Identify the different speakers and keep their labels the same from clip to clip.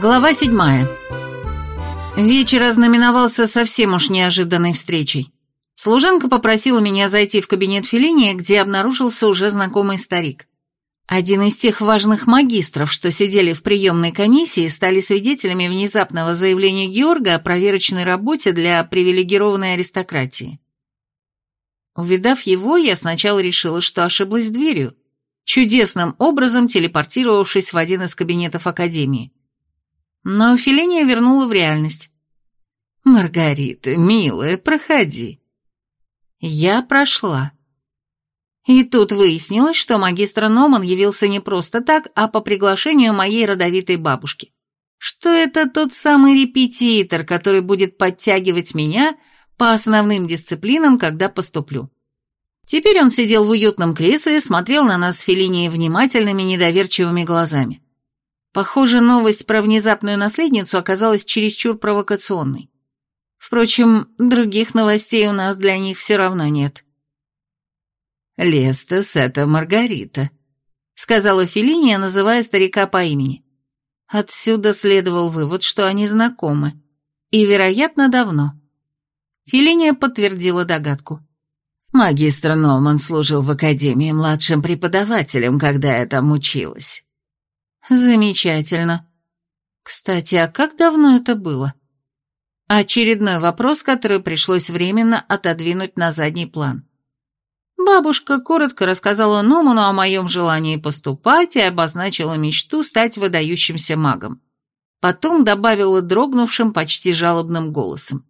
Speaker 1: Глава седьмая. Вечер ознаменовался совсем уж неожиданной встречей. Служанка попросила меня зайти в кабинет Феллини, где обнаружился уже знакомый старик. Один из тех важных магистров, что сидели в приемной комиссии, стали свидетелями внезапного заявления Георга о проверочной работе для привилегированной аристократии. Увидав его, я сначала решила, что ошиблась дверью, чудесным образом телепортировавшись в один из кабинетов Академии. Но Фелиния вернула в реальность. «Маргарита, милая, проходи». Я прошла. И тут выяснилось, что магистр Номан явился не просто так, а по приглашению моей родовитой бабушки. Что это тот самый репетитор, который будет подтягивать меня по основным дисциплинам, когда поступлю. Теперь он сидел в уютном кресле, смотрел на нас с Феллинией внимательными, недоверчивыми глазами. Похоже, новость про внезапную наследницу оказалась чересчур провокационной. Впрочем, других новостей у нас для них все равно нет. «Лестес — это Маргарита», — сказала Фелиния, называя старика по имени. Отсюда следовал вывод, что они знакомы. И, вероятно, давно. Фелиния подтвердила догадку. «Магистр Номан служил в академии младшим преподавателем, когда я там училась. Замечательно. Кстати, а как давно это было? Очередной вопрос, который пришлось временно отодвинуть на задний план. Бабушка коротко рассказала Номану о моем желании поступать и обозначила мечту стать выдающимся магом. Потом добавила дрогнувшим, почти жалобным голосом.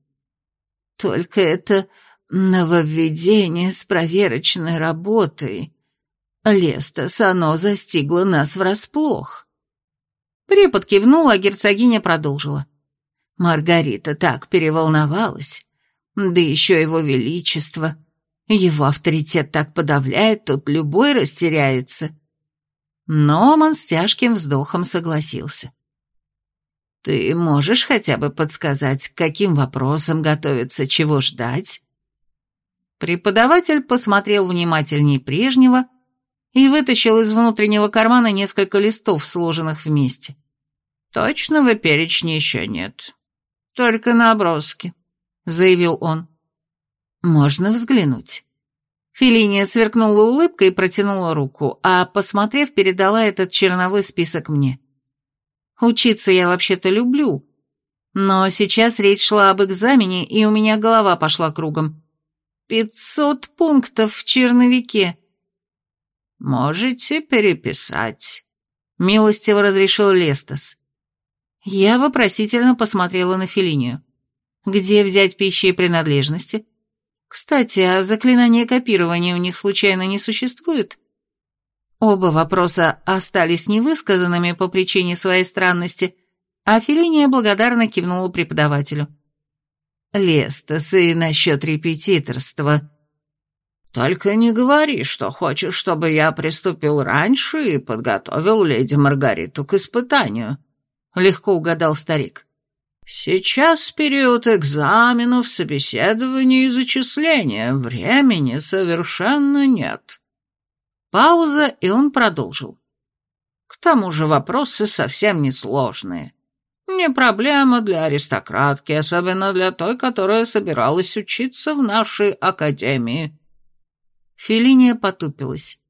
Speaker 1: «Только это нововведение с проверочной работой. Лестас, оно застигло нас врасплох». Препод кивнул, а герцогиня продолжила. Маргарита так переволновалась. Да еще его величество. Его авторитет так подавляет, тут любой растеряется. Но он с тяжким вздохом согласился. «Ты можешь хотя бы подсказать, к каким вопросам готовиться, чего ждать?» Преподаватель посмотрел внимательнее прежнего и вытащил из внутреннего кармана несколько листов, сложенных вместе. «Точного перечня еще нет. Только наброски», — заявил он. «Можно взглянуть». Филиния сверкнула улыбкой и протянула руку, а, посмотрев, передала этот черновой список мне. «Учиться я вообще-то люблю, но сейчас речь шла об экзамене, и у меня голова пошла кругом. Пятьсот пунктов в черновике». «Можете переписать», — милостиво разрешил Лестас. Я вопросительно посмотрела на Филинию. «Где взять пищи и принадлежности?» «Кстати, а заклинание копирования у них случайно не существует?» Оба вопроса остались невысказанными по причине своей странности, а Филиния благодарно кивнула преподавателю. «Лестас и насчет репетиторства», «Только не говори, что хочешь, чтобы я приступил раньше и подготовил леди Маргариту к испытанию», — легко угадал старик. «Сейчас период экзаменов, собеседований и зачисления. Времени совершенно нет». Пауза, и он продолжил. «К тому же вопросы совсем несложные. Не проблема для аристократки, особенно для той, которая собиралась учиться в нашей академии». Фелиния потупилась.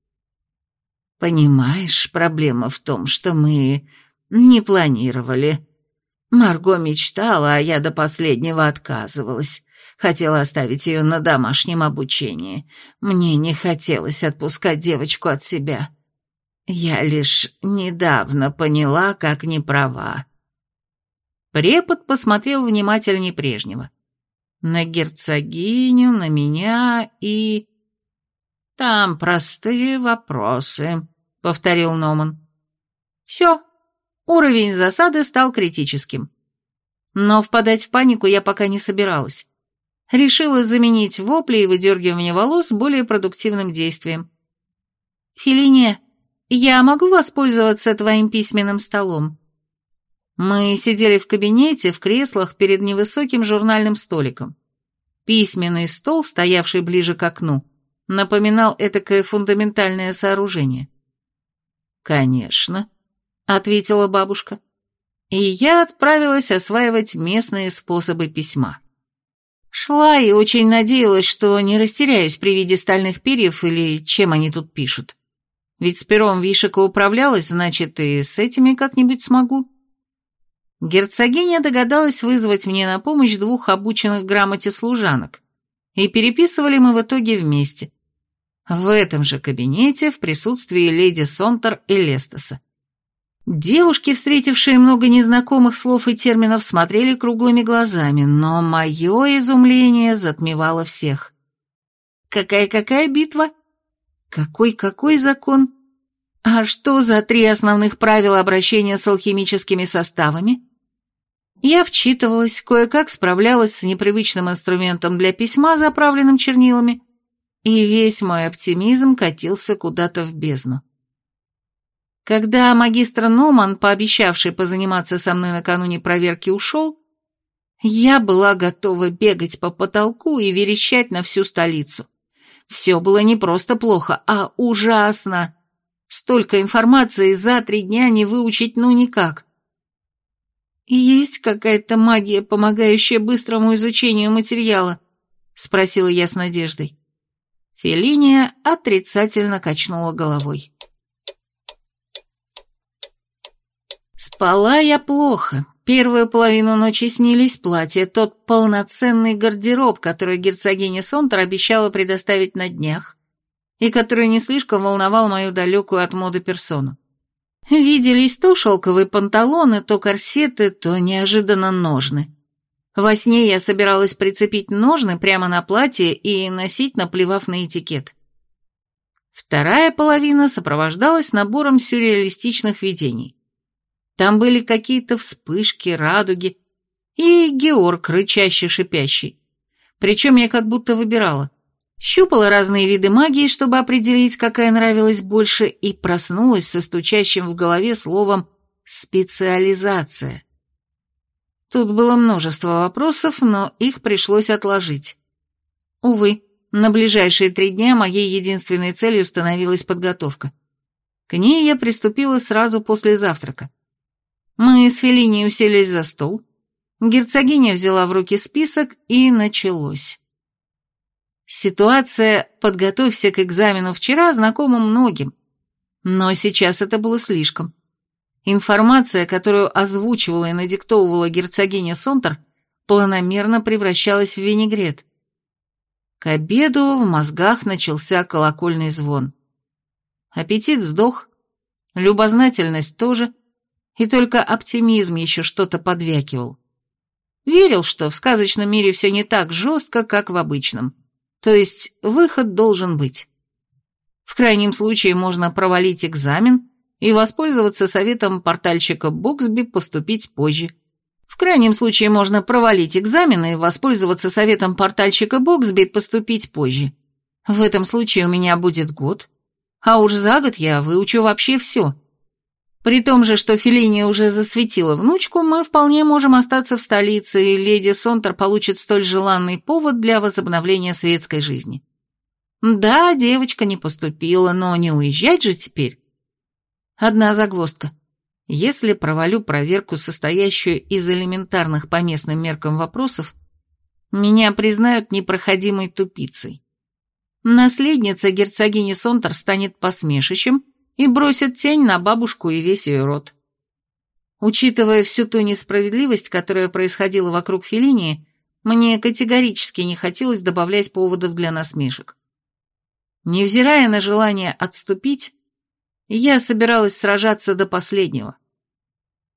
Speaker 1: «Понимаешь, проблема в том, что мы не планировали. Марго мечтала, а я до последнего отказывалась. Хотела оставить ее на домашнем обучении. Мне не хотелось отпускать девочку от себя. Я лишь недавно поняла, как не права». Препод посмотрел внимательнее прежнего. На герцогиню, на меня и... «Там простые вопросы», — повторил Номан. «Все, уровень засады стал критическим. Но впадать в панику я пока не собиралась. Решила заменить вопли и выдергивание волос более продуктивным действием. «Филине, я могу воспользоваться твоим письменным столом?» Мы сидели в кабинете, в креслах перед невысоким журнальным столиком. Письменный стол, стоявший ближе к окну, напоминал этакое фундаментальное сооружение. «Конечно», — ответила бабушка. и я отправилась осваивать местные способы письма. Шла и очень надеялась, что не растеряюсь при виде стальных перьев или чем они тут пишут. Ведь с пером Вишика управлялась, значит, и с этими как-нибудь смогу. Герцогиня догадалась вызвать мне на помощь двух обученных грамоте служанок, и переписывали мы в итоге вместе. В этом же кабинете в присутствии леди Сонтер и Лестеса. Девушки, встретившие много незнакомых слов и терминов, смотрели круглыми глазами, но мое изумление затмевало всех. Какая-какая битва? Какой-какой закон? А что за три основных правила обращения с алхимическими составами? Я вчитывалась, кое-как справлялась с непривычным инструментом для письма, заправленным чернилами, и весь мой оптимизм катился куда-то в бездну. Когда магистр Номан, пообещавший позаниматься со мной накануне проверки, ушел, я была готова бегать по потолку и верещать на всю столицу. Все было не просто плохо, а ужасно. Столько информации за три дня не выучить ну никак. «Есть какая-то магия, помогающая быстрому изучению материала?» — спросила я с надеждой. Фелиния отрицательно качнула головой. Спала я плохо. Первую половину ночи снились платья, тот полноценный гардероб, который герцогиня Сонтер обещала предоставить на днях, и который не слишком волновал мою далекую от моды персону. Виделись то шелковые панталоны, то корсеты, то неожиданно ножны. Во сне я собиралась прицепить ножны прямо на платье и носить, наплевав на этикет. Вторая половина сопровождалась набором сюрреалистичных видений. Там были какие-то вспышки, радуги и Георг, рычащий-шипящий. Причем я как будто выбирала. Щупала разные виды магии, чтобы определить, какая нравилась больше, и проснулась со стучащим в голове словом «специализация». Тут было множество вопросов, но их пришлось отложить. Увы, на ближайшие три дня моей единственной целью становилась подготовка. К ней я приступила сразу после завтрака. Мы с Феллини уселись за стол. Герцогиня взяла в руки список, и началось. Ситуация «подготовься к экзамену вчера» знакома многим. Но сейчас это было слишком. Информация, которую озвучивала и надиктовывала герцогиня Сонтер, планомерно превращалась в винегрет. К обеду в мозгах начался колокольный звон. Аппетит сдох, любознательность тоже, и только оптимизм еще что-то подвякивал. Верил, что в сказочном мире все не так жестко, как в обычном. То есть выход должен быть. В крайнем случае можно провалить экзамен и воспользоваться советом портальщика Боксби поступить позже. В крайнем случае можно провалить экзамен и воспользоваться советом портальщика Боксби поступить позже. В этом случае у меня будет год, а уж за год я выучу вообще все – при том же, что Феллини уже засветила внучку, мы вполне можем остаться в столице, и леди Сонтер получит столь желанный повод для возобновления светской жизни. Да, девочка не поступила, но не уезжать же теперь. Одна загвоздка. Если провалю проверку, состоящую из элементарных по местным меркам вопросов, меня признают непроходимой тупицей. Наследница герцогини Сонтер станет посмешищем, и бросит тень на бабушку и весь ее род. Учитывая всю ту несправедливость, которая происходила вокруг Феллинии, мне категорически не хотелось добавлять поводов для насмешек. Невзирая на желание отступить, я собиралась сражаться до последнего.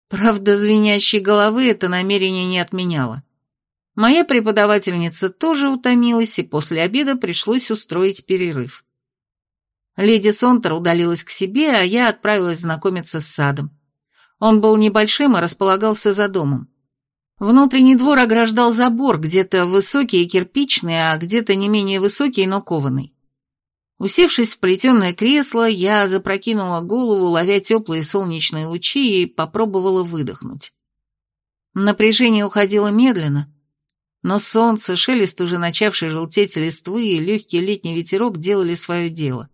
Speaker 1: Правда, звенящей головы это намерение не отменяло. Моя преподавательница тоже утомилась, и после обеда пришлось устроить перерыв. Леди Сонтер удалилась к себе, а я отправилась знакомиться с садом. Он был небольшим и располагался за домом. Внутренний двор ограждал забор, где-то высокий и кирпичный, а где-то не менее высокий, но кованый. Усевшись в плетеное кресло, я запрокинула голову, ловя теплые солнечные лучи, и попробовала выдохнуть. Напряжение уходило медленно, но солнце, шелест уже начавший желтеть листвы и легкий летний ветерок делали свое дело.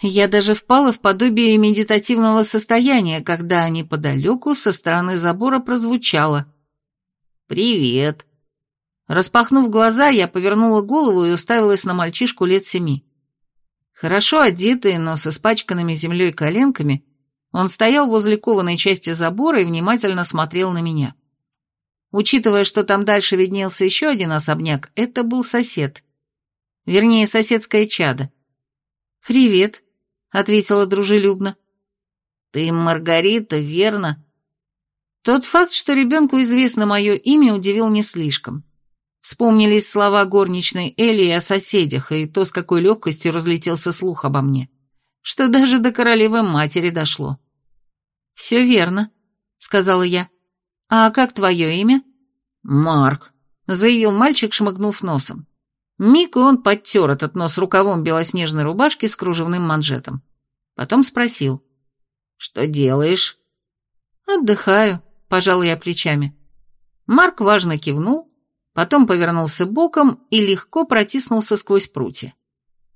Speaker 1: Я даже впала в подобие медитативного состояния, когда неподалеку со стороны забора прозвучало «Привет». Распахнув глаза, я повернула голову и уставилась на мальчишку лет семи. Хорошо одетый, но с испачканными землей коленками, он стоял возле кованой части забора и внимательно смотрел на меня. Учитывая, что там дальше виднелся еще один особняк, это был сосед. Вернее, соседское чадо. «Привет», — ответила дружелюбно. «Ты Маргарита, верно?» Тот факт, что ребенку известно мое имя, удивил не слишком. Вспомнились слова горничной Элли о соседях, и то, с какой легкостью разлетелся слух обо мне, что даже до королевы матери дошло. «Все верно», — сказала я. «А как твое имя?» «Марк», — заявил мальчик, шмыгнув носом. Миг он подтер этот нос рукавом белоснежной рубашки с кружевным манжетом. Потом спросил. «Что делаешь?» «Отдыхаю», — пожал я плечами. Марк важно кивнул, потом повернулся боком и легко протиснулся сквозь прутья.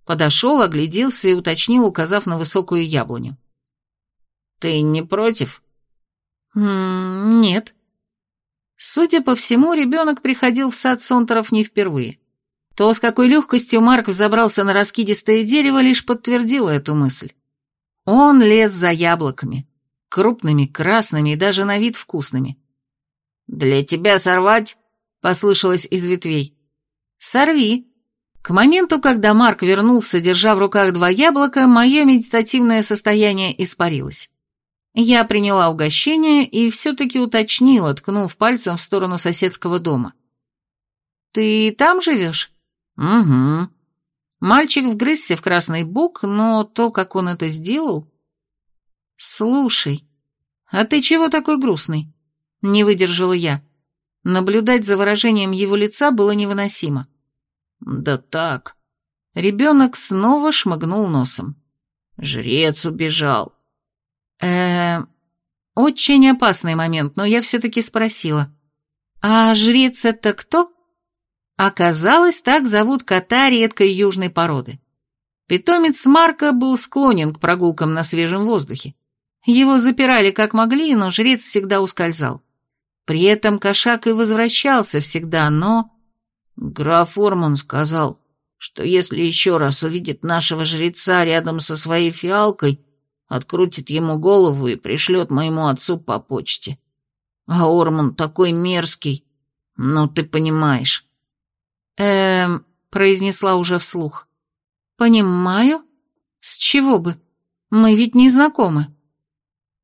Speaker 1: Подошел, огляделся и уточнил, указав на высокую яблоню. «Ты не против?» М -м «Нет», Судя по всему, ребенок приходил в сад Сонтеров не впервые. То, с какой легкостью Марк взобрался на раскидистое дерево, лишь подтвердило эту мысль. Он лез за яблоками. Крупными, красными и даже на вид вкусными. «Для тебя сорвать?» — послышалось из ветвей. «Сорви». К моменту, когда Марк вернулся, держа в руках два яблока, мое медитативное состояние испарилось. Я приняла угощение и все-таки уточнила, ткнув пальцем в сторону соседского дома. «Ты там живешь?» «Угу». Мальчик вгрызся в красный бок, но то, как он это сделал... «Слушай, а ты чего такой грустный?» Не выдержала я. Наблюдать за выражением его лица было невыносимо. «Да так». Ребенок снова шмыгнул носом. «Жрец убежал э Очень опасный момент, но я все-таки спросила. «А жрец это кто?» Оказалось, так зовут кота редкой южной породы. Питомец Марка был склонен к прогулкам на свежем воздухе. Его запирали как могли, но жрец всегда ускользал. При этом кошак и возвращался всегда, но... Граф Орман сказал, что если еще раз увидит нашего жреца рядом со своей фиалкой, открутит ему голову и пришлет моему отцу по почте. А Орман такой мерзкий, ну ты понимаешь. Эм, произнесла уже вслух. Понимаю? С чего бы? Мы ведь не знакомы.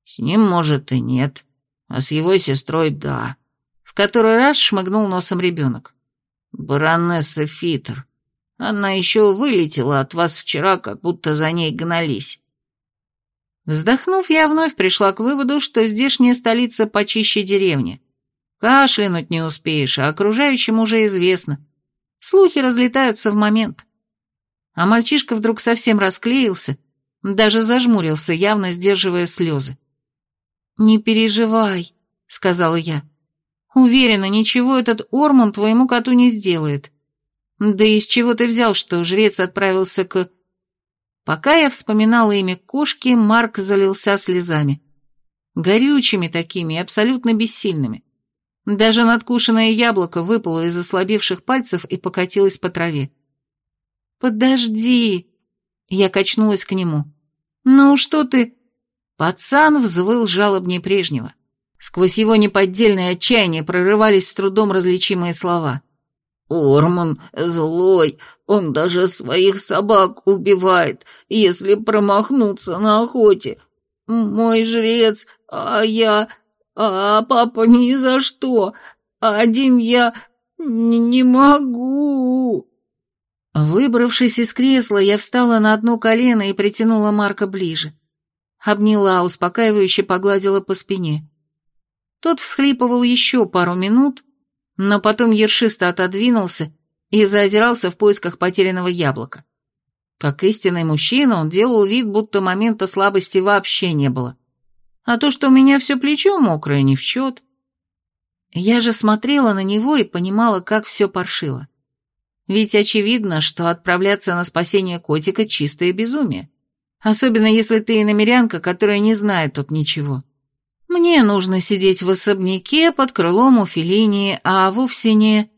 Speaker 1: С ним, может, и нет, а с его сестрой да. В который раз шмыгнул носом ребенок. Баронесса Фитер. Она еще вылетела от вас вчера, как будто за ней гнались. Вздохнув, я вновь пришла к выводу, что здешняя столица почище деревни. Кашлянуть не успеешь, а окружающим уже известно. Слухи разлетаются в момент. А мальчишка вдруг совсем расклеился, даже зажмурился, явно сдерживая слезы. «Не переживай», — сказала я. «Уверена, ничего этот Орман твоему коту не сделает. Да из чего ты взял, что жрец отправился к...» Пока я вспоминала имя кошки, Марк залился слезами. Горючими такими и абсолютно бессильными. Даже надкушенное яблоко выпало из ослабевших пальцев и покатилось по траве. «Подожди!» Я качнулась к нему. «Ну что ты...» Пацан взвыл жалобнее прежнего. Сквозь его неподдельное отчаяние прорывались с трудом различимые слова. «Орман злой, он даже своих собак убивает, если промахнуться на охоте. Мой жрец, а я... А папа ни за что. Один я не могу». Выбравшись из кресла, я встала на одно колено и притянула Марка ближе. Обняла, успокаивающе погладила по спине. Тот всхлипывал еще пару минут, но потом ершисто отодвинулся и заозирался в поисках потерянного яблока. Как истинный мужчина, он делал вид, будто момента слабости вообще не было. А то, что у меня все плечо мокрое, не в счет. Я же смотрела на него и понимала, как все паршиво. Ведь очевидно, что отправляться на спасение котика – чистое безумие. Особенно если ты иномерянка, которая не знает тут ничего. Мне нужно сидеть в особняке под крылом у Феллини, а вовсе не...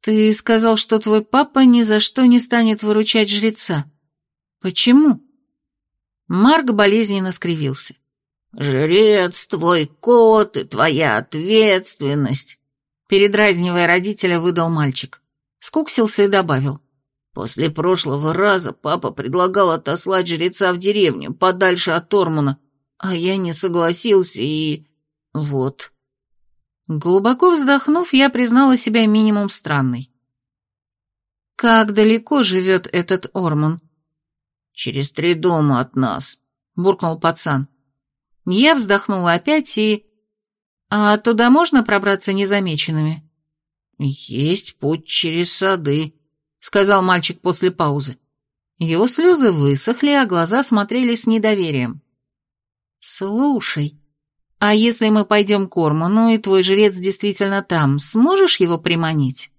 Speaker 1: Ты сказал, что твой папа ни за что не станет выручать жреца. Почему? Марк болезненно скривился. «Жрец, твой кот и твоя ответственность», — передразнивая родителя, выдал мальчик. Скуксился и добавил. «После прошлого раза папа предлагал отослать жреца в деревню, подальше от Тормуна, а я не согласился и... вот». Глубоко вздохнув, я признала себя минимум странной. «Как далеко живет этот Орман?» «Через три дома от нас», — буркнул пацан. Я вздохнула опять и... «А туда можно пробраться незамеченными?» «Есть путь через сады», — сказал мальчик после паузы. Его слезы высохли, а глаза смотрели с недоверием. «Слушай, а если мы пойдем к Орману, и твой жрец действительно там, сможешь его приманить?»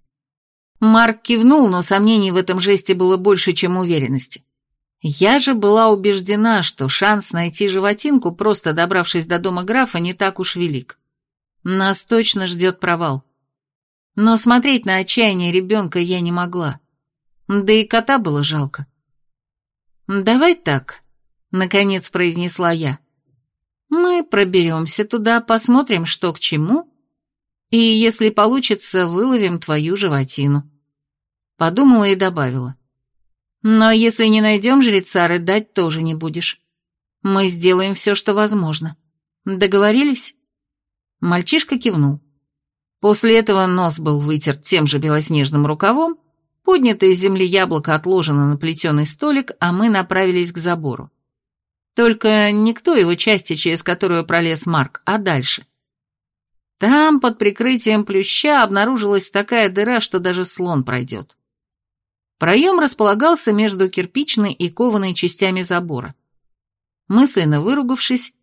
Speaker 1: Марк кивнул, но сомнений в этом жесте было больше, чем уверенности. Я же была убеждена, что шанс найти животинку, просто добравшись до дома графа, не так уж велик. Нас точно ждет провал. Но смотреть на отчаяние ребенка я не могла. Да и кота было жалко. «Давай так», — наконец произнесла я. «Мы проберемся туда, посмотрим, что к чему, и, если получится, выловим твою животину». Подумала и добавила. Но если не найдем жреца, рыдать тоже не будешь. Мы сделаем все, что возможно. Договорились?» Мальчишка кивнул. После этого нос был вытерт тем же белоснежным рукавом, поднятое из земли яблоко отложено на плетеный столик, а мы направились к забору. Только той его части, через которую пролез Марк, а дальше. Там, под прикрытием плюща, обнаружилась такая дыра, что даже слон пройдет. Проем располагался между кирпичной и кованой частями забора. Мысленно выругавшись,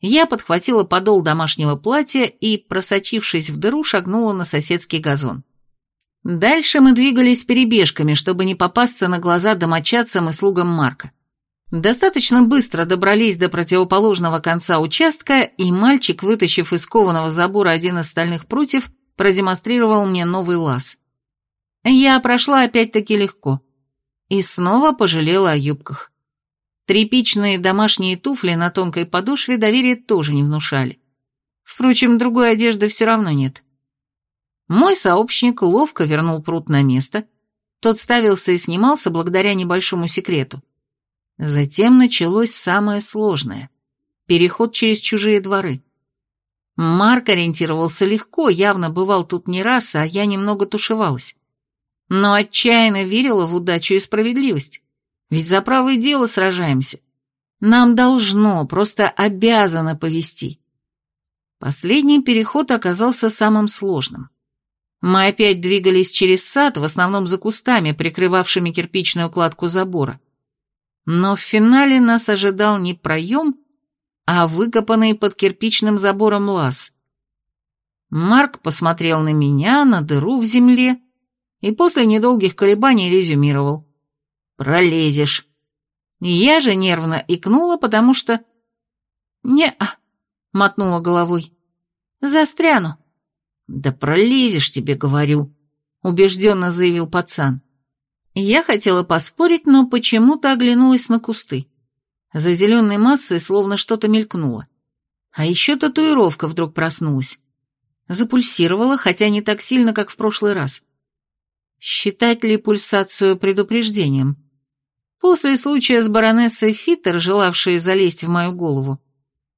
Speaker 1: я подхватила подол домашнего платья и, просочившись в дыру, шагнула на соседский газон. Дальше мы двигались перебежками, чтобы не попасться на глаза домочадцам и слугам Марка. Достаточно быстро добрались до противоположного конца участка, и мальчик, вытащив из кованого забора один из стальных прутьев, продемонстрировал мне новый лаз. Я прошла опять-таки легко. И снова пожалела о юбках. Тряпичные домашние туфли на тонкой подошве доверия тоже не внушали. Впрочем, другой одежды все равно нет. Мой сообщник ловко вернул пруд на место. Тот ставился и снимался благодаря небольшому секрету. Затем началось самое сложное — переход через чужие дворы. Марк ориентировался легко, явно бывал тут не раз, а я немного тушевалась но отчаянно верила в удачу и справедливость. Ведь за правое дело сражаемся. Нам должно, просто обязано повести. Последний переход оказался самым сложным. Мы опять двигались через сад, в основном за кустами, прикрывавшими кирпичную кладку забора. Но в финале нас ожидал не проем, а выкопанный под кирпичным забором лаз. Марк посмотрел на меня, на дыру в земле, и после недолгих колебаний резюмировал. «Пролезешь». Я же нервно икнула, потому что... «Не-а», — мотнула головой. «Застряну». «Да пролезешь, тебе говорю», — убежденно заявил пацан. Я хотела поспорить, но почему-то оглянулась на кусты. За зеленой массой словно что-то мелькнуло. А еще татуировка вдруг проснулась. Запульсировала, хотя не так сильно, как в прошлый раз. Считать ли пульсацию предупреждением? После случая с баронессой Фиттер, желавшей залезть в мою голову,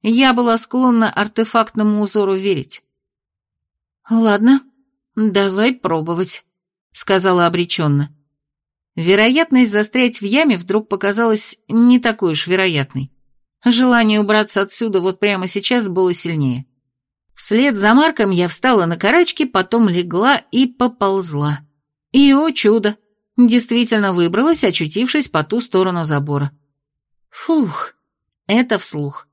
Speaker 1: я была склонна артефактному узору верить. «Ладно, давай пробовать», — сказала обреченно. Вероятность застрять в яме вдруг показалась не такой уж вероятной. Желание убраться отсюда вот прямо сейчас было сильнее. Вслед за Марком я встала на карачки, потом легла и поползла. И, о чудо, действительно выбралась, очутившись по ту сторону забора. Фух, это вслух.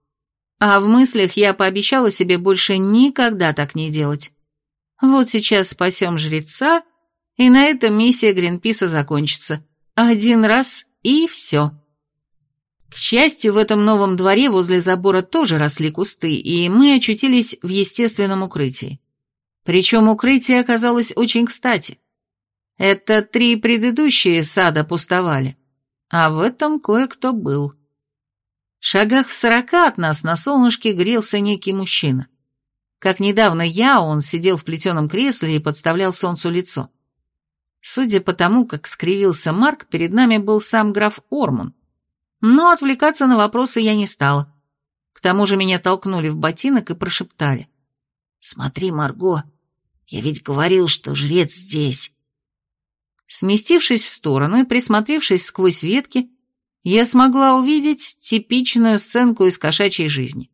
Speaker 1: А в мыслях я пообещала себе больше никогда так не делать. Вот сейчас спасем жреца, и на этом миссия Гринписа закончится. Один раз и все. К счастью, в этом новом дворе возле забора тоже росли кусты, и мы очутились в естественном укрытии. Причем укрытие оказалось очень кстати. Это три предыдущие сада пустовали, а в этом кое-кто был. В шагах в сорока от нас на солнышке грелся некий мужчина. Как недавно я, он сидел в плетеном кресле и подставлял солнцу лицо. Судя по тому, как скривился Марк, перед нами был сам граф Орман. Но отвлекаться на вопросы я не стала. К тому же меня толкнули в ботинок и прошептали. «Смотри, Марго, я ведь говорил, что жрец здесь. Сместившись в сторону и присмотревшись сквозь ветки, я смогла увидеть типичную сценку из кошачьей жизни.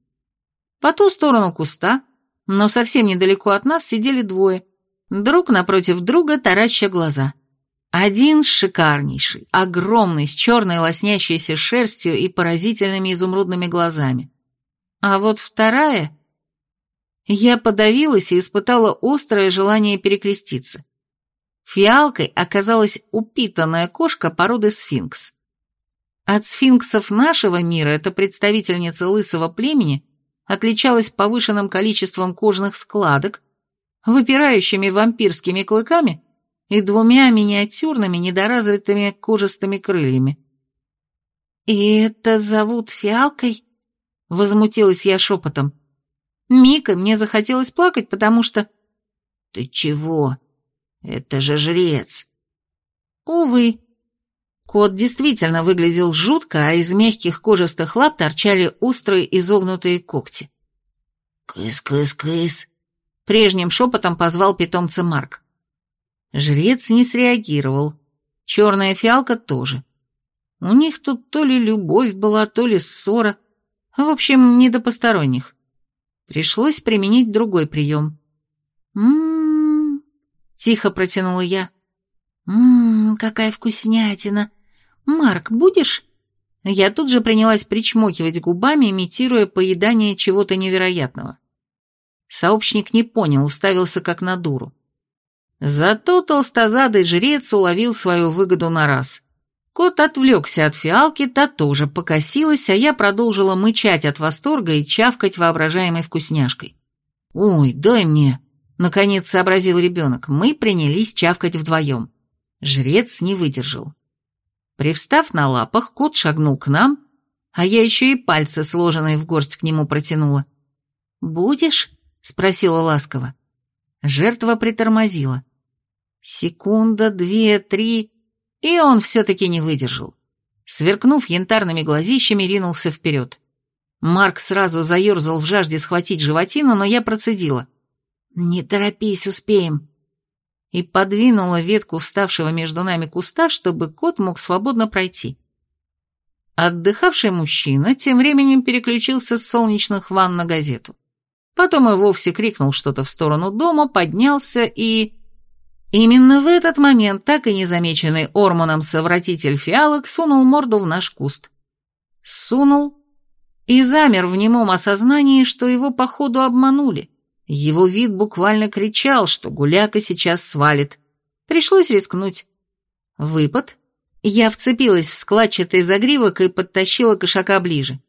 Speaker 1: По ту сторону куста, но совсем недалеко от нас сидели двое, друг напротив друга тараща глаза. Один шикарнейший, огромный, с черной лоснящейся шерстью и поразительными изумрудными глазами. А вот вторая я подавилась и испытала острое желание перекреститься. Фиалкой оказалась упитанная кошка породы сфинкс. От сфинксов нашего мира эта представительница лысого племени отличалась повышенным количеством кожных складок, выпирающими вампирскими клыками и двумя миниатюрными недоразвитыми кожистыми крыльями. «И это зовут фиалкой?» — возмутилась я шепотом. Мика мне захотелось плакать, потому что... Ты чего? Это же жрец. Увы. Кот действительно выглядел жутко, а из мягких кожистых лап торчали острые изогнутые когти. «Кыс-кыс-кыс!» — прежним шепотом позвал питомца Марк. Жрец не среагировал. Черная фиалка тоже. У них тут то ли любовь была, то ли ссора. В общем, не до посторонних. Пришлось применить другой прием. «М-м-м», тихо протянула я. «М-м, какая вкуснятина! Марк, будешь?» Я тут же принялась причмокивать губами, имитируя поедание чего-то невероятного. Сообщник не понял, уставился как на дуру. Зато толстозадый жрец уловил свою выгоду на раз. Кот отвлекся от фиалки, та тоже покосилась, а я продолжила мычать от восторга и чавкать воображаемой вкусняшкой. «Ой, дай мне!» — наконец сообразил ребенок. Мы принялись чавкать вдвоем. Жрец не выдержал. Привстав на лапах, кот шагнул к нам, а я еще и пальцы, сложенные в горсть, к нему протянула. «Будешь?» — спросила ласково. Жертва притормозила. Секунда, две, три... И он все-таки не выдержал. Сверкнув янтарными глазищами, ринулся вперед. Марк сразу заерзал в жажде схватить животину, но я процедила. «Не торопись, успеем». И подвинула ветку вставшего между нами куста, чтобы кот мог свободно пройти. Отдыхавший мужчина тем временем переключился с солнечных ванн на газету. Потом и вовсе крикнул что-то в сторону дома, поднялся и... Именно в этот момент так и незамеченный Орманом совратитель фиалок сунул морду в наш куст. Сунул и замер в немом осознании, что его походу обманули. Его вид буквально кричал, что гуляка сейчас свалит. Пришлось рискнуть. Выпад. Я вцепилась в складчатый загривок и подтащила кошака ближе.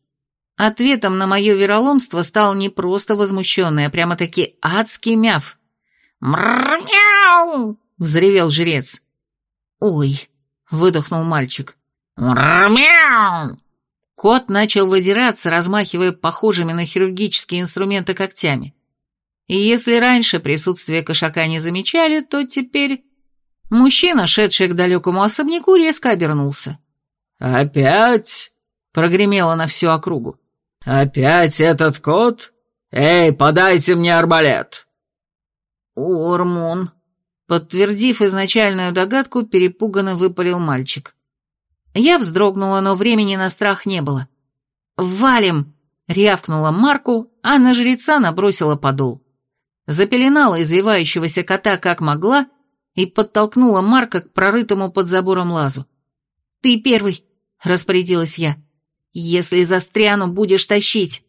Speaker 1: Ответом на мое вероломство стал не просто возмущенный, а прямо-таки адский мяв. «Мрррр-мяу!» — взревел жрец. «Ой!» — выдохнул мальчик. «Мрррр-мяу!» Кот начал выдираться, размахивая похожими на хирургические инструменты когтями. И если раньше присутствие кошака не замечали, то теперь... Мужчина, шедший к далекому особняку, резко обернулся.
Speaker 2: «Опять?» — прогремело на всю округу. «Опять этот кот? Эй, подайте мне арбалет!»
Speaker 1: «Ормон», — подтвердив изначальную догадку, перепуганно выпалил мальчик. Я вздрогнула, но времени на страх не было. «Валим!» — рявкнула Марку, а на жреца набросила подол. Запеленала извивающегося кота как могла и подтолкнула Марка к прорытому под забором лазу. «Ты первый!» — распорядилась я. «Если застряну, будешь тащить!»